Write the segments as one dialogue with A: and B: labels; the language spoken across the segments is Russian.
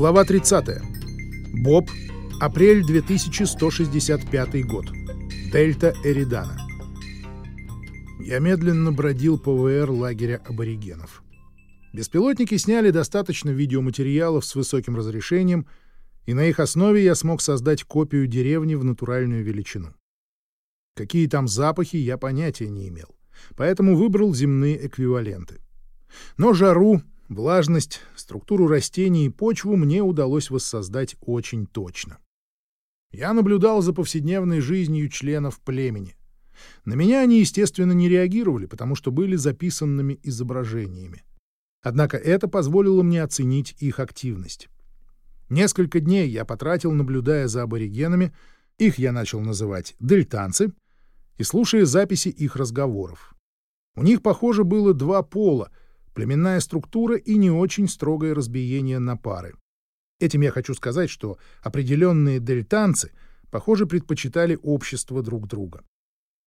A: Глава 30. Боб. Апрель 2165 год. Дельта Эридана. Я медленно бродил по ВР лагеря аборигенов. Беспилотники сняли достаточно видеоматериалов с высоким разрешением, и на их основе я смог создать копию деревни в натуральную величину. Какие там запахи, я понятия не имел, поэтому выбрал земные эквиваленты. Но жару, влажность, структуру растений и почву мне удалось воссоздать очень точно. Я наблюдал за повседневной жизнью членов племени. На меня они, естественно, не реагировали, потому что были записанными изображениями. Однако это позволило мне оценить их активность. Несколько дней я потратил, наблюдая за аборигенами, их я начал называть «дельтанцы», и слушая записи их разговоров. У них, похоже, было два пола, племенная структура и не очень строгое разбиение на пары. Этим я хочу сказать, что определенные дельтанцы, похоже, предпочитали общество друг друга.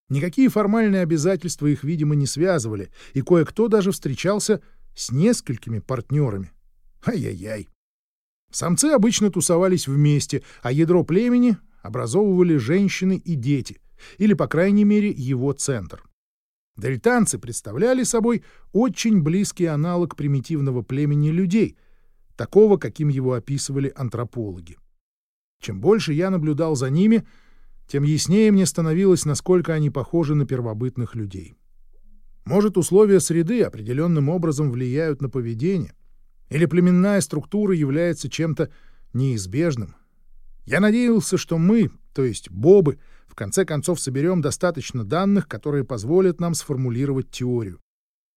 A: Никакие формальные обязательства их, видимо, не связывали, и кое-кто даже встречался с несколькими партнерами. Ай-яй-яй. Самцы обычно тусовались вместе, а ядро племени образовывали женщины и дети, или, по крайней мере, его центр. Дельтанцы представляли собой очень близкий аналог примитивного племени людей, такого, каким его описывали антропологи. Чем больше я наблюдал за ними, тем яснее мне становилось, насколько они похожи на первобытных людей. Может, условия среды определенным образом влияют на поведение, или племенная структура является чем-то неизбежным. Я надеялся, что мы, то есть бобы, в конце концов соберем достаточно данных, которые позволят нам сформулировать теорию,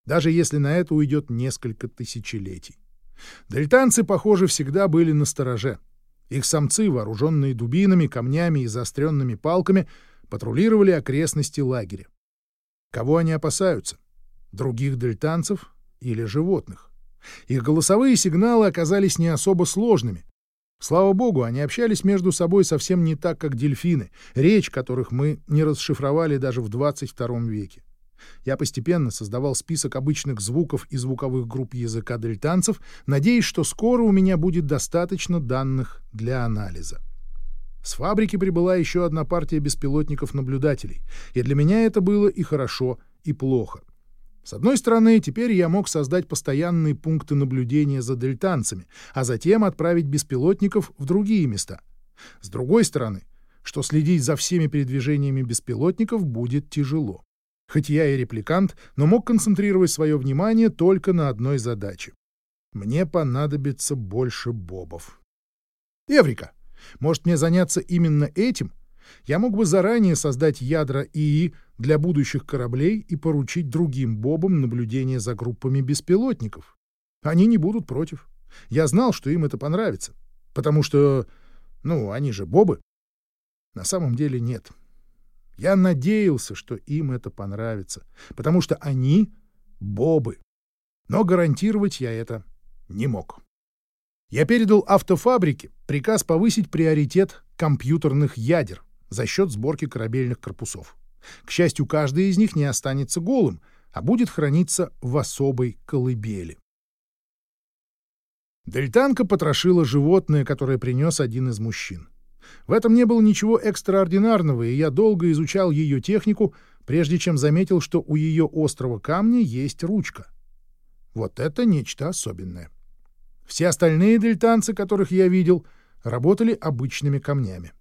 A: даже если на это уйдет несколько тысячелетий. Дельтанцы, похоже, всегда были на стороже. Их самцы, вооруженные дубинами, камнями и заостренными палками, патрулировали окрестности лагеря. Кого они опасаются? Других дельтанцев или животных? Их голосовые сигналы оказались не особо сложными, Слава богу, они общались между собой совсем не так, как дельфины, речь которых мы не расшифровали даже в 22 веке. Я постепенно создавал список обычных звуков и звуковых групп языка дельтанцев, надеясь, что скоро у меня будет достаточно данных для анализа. С фабрики прибыла еще одна партия беспилотников-наблюдателей, и для меня это было и хорошо, и плохо. С одной стороны, теперь я мог создать постоянные пункты наблюдения за дельтанцами, а затем отправить беспилотников в другие места. С другой стороны, что следить за всеми передвижениями беспилотников будет тяжело. Хоть я и репликант, но мог концентрировать свое внимание только на одной задаче. Мне понадобится больше бобов. Эврика! Может мне заняться именно этим? Я мог бы заранее создать ядра ИИ для будущих кораблей и поручить другим бобам наблюдение за группами беспилотников. Они не будут против. Я знал, что им это понравится. Потому что, ну, они же бобы. На самом деле нет. Я надеялся, что им это понравится, потому что они — бобы. Но гарантировать я это не мог. Я передал автофабрике приказ повысить приоритет компьютерных ядер за счет сборки корабельных корпусов. К счастью, каждый из них не останется голым, а будет храниться в особой колыбели. Дельтанка потрошила животное, которое принес один из мужчин. В этом не было ничего экстраординарного, и я долго изучал ее технику, прежде чем заметил, что у ее острого камня есть ручка. Вот это нечто особенное. Все остальные дельтанцы, которых я видел, работали обычными камнями.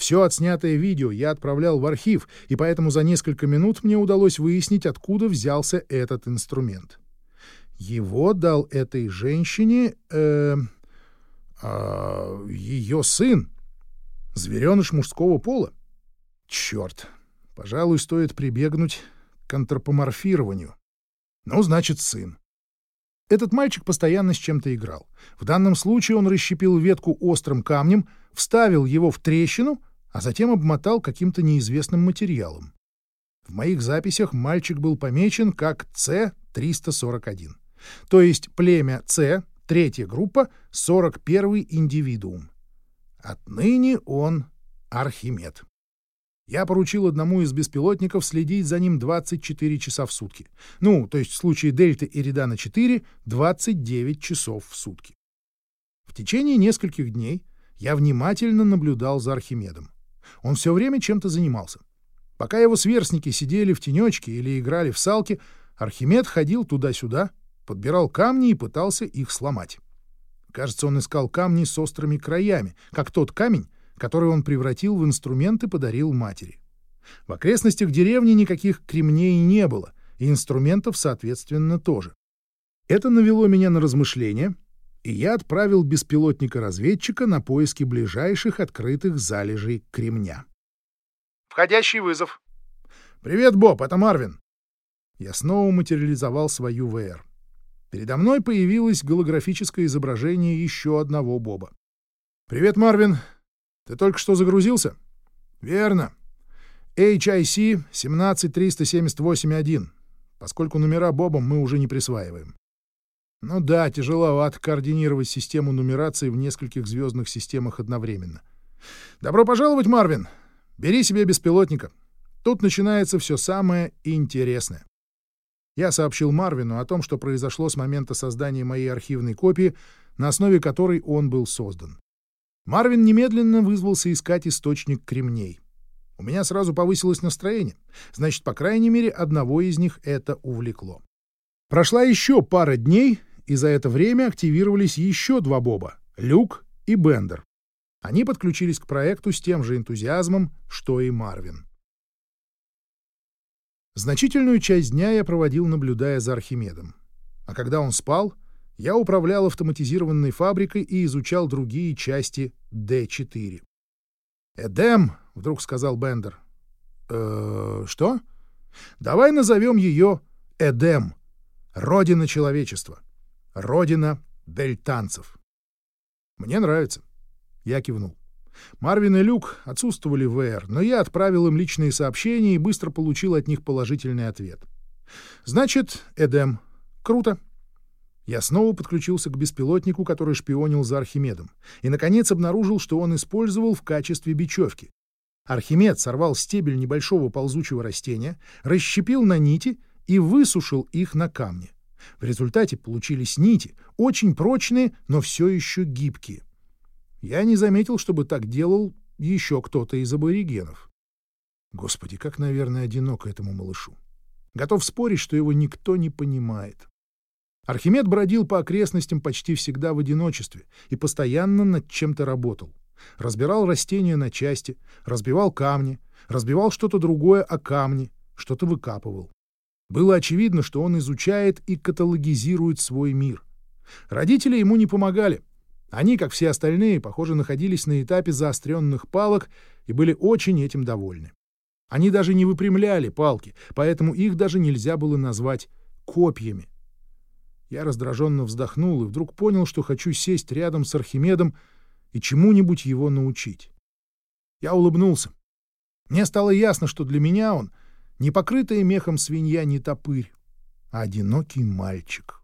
A: Все отснятое видео я отправлял в архив, и поэтому за несколько минут мне удалось выяснить, откуда взялся этот инструмент. Его дал этой женщине... Э, э, ее сын. Звереныш мужского пола. Черт. Пожалуй, стоит прибегнуть к антропоморфированию. Ну, значит, сын. Этот мальчик постоянно с чем-то играл. В данном случае он расщепил ветку острым камнем, вставил его в трещину — а затем обмотал каким-то неизвестным материалом. В моих записях мальчик был помечен как С-341, то есть племя С, третья группа, 41-й индивидуум. Отныне он Архимед. Я поручил одному из беспилотников следить за ним 24 часа в сутки. Ну, то есть в случае Дельты и Редана 4 — 29 часов в сутки. В течение нескольких дней я внимательно наблюдал за Архимедом. Он все время чем-то занимался. Пока его сверстники сидели в тенечке или играли в салки, Архимед ходил туда-сюда, подбирал камни и пытался их сломать. Кажется, он искал камни с острыми краями, как тот камень, который он превратил в инструмент и подарил матери. В окрестностях деревни никаких кремней не было, и инструментов, соответственно, тоже. Это навело меня на размышления, и я отправил беспилотника-разведчика на поиски ближайших открытых залежей кремня.
B: «Входящий вызов».
A: «Привет, Боб, это Марвин». Я снова материализовал свою ВР. Передо мной появилось голографическое изображение еще одного Боба. «Привет, Марвин. Ты только что загрузился?» «Верно. HIC 17378-1, поскольку номера Бобом мы уже не присваиваем. Ну да, тяжеловато координировать систему нумерации в нескольких звездных системах одновременно. Добро пожаловать, Марвин. Бери себе беспилотника. Тут начинается все самое интересное. Я сообщил Марвину о том, что произошло с момента создания моей архивной копии, на основе которой он был создан. Марвин немедленно вызвался искать источник кремней. У меня сразу повысилось настроение. Значит, по крайней мере, одного из них это увлекло. Прошла еще пара дней, и за это время активировались еще два Боба — Люк и Бендер. Они подключились к проекту с тем же энтузиазмом, что и Марвин. Значительную часть дня я проводил, наблюдая за Архимедом. А когда он спал, я управлял автоматизированной фабрикой и изучал другие части Д-4. «Эдем», — вдруг сказал Бендер. «Э, «Что?» «Давай назовем ее Эдем, родина человечества». Родина дельтанцев. Мне нравится. Я кивнул. Марвин и Люк отсутствовали в ВР, но я отправил им личные сообщения и быстро получил от них положительный ответ. Значит, Эдем. Круто. Я снова подключился к беспилотнику, который шпионил за Архимедом, и, наконец, обнаружил, что он использовал в качестве бечевки. Архимед сорвал стебель небольшого ползучего растения, расщепил на нити и высушил их на камне. В результате получились нити, очень прочные, но все еще гибкие. Я не заметил, чтобы так делал еще кто-то из аборигенов. Господи, как, наверное, одиноко этому малышу. Готов спорить, что его никто не понимает. Архимед бродил по окрестностям почти всегда в одиночестве и постоянно над чем-то работал. Разбирал растения на части, разбивал камни, разбивал что-то другое о камни, что-то выкапывал. Было очевидно, что он изучает и каталогизирует свой мир. Родители ему не помогали. Они, как все остальные, похоже, находились на этапе заостренных палок и были очень этим довольны. Они даже не выпрямляли палки, поэтому их даже нельзя было назвать копьями. Я раздраженно вздохнул и вдруг понял, что хочу сесть рядом с Архимедом и чему-нибудь его научить. Я улыбнулся. Мне стало ясно, что для меня он — не покрытая мехом свинья, не топырь, а одинокий мальчик.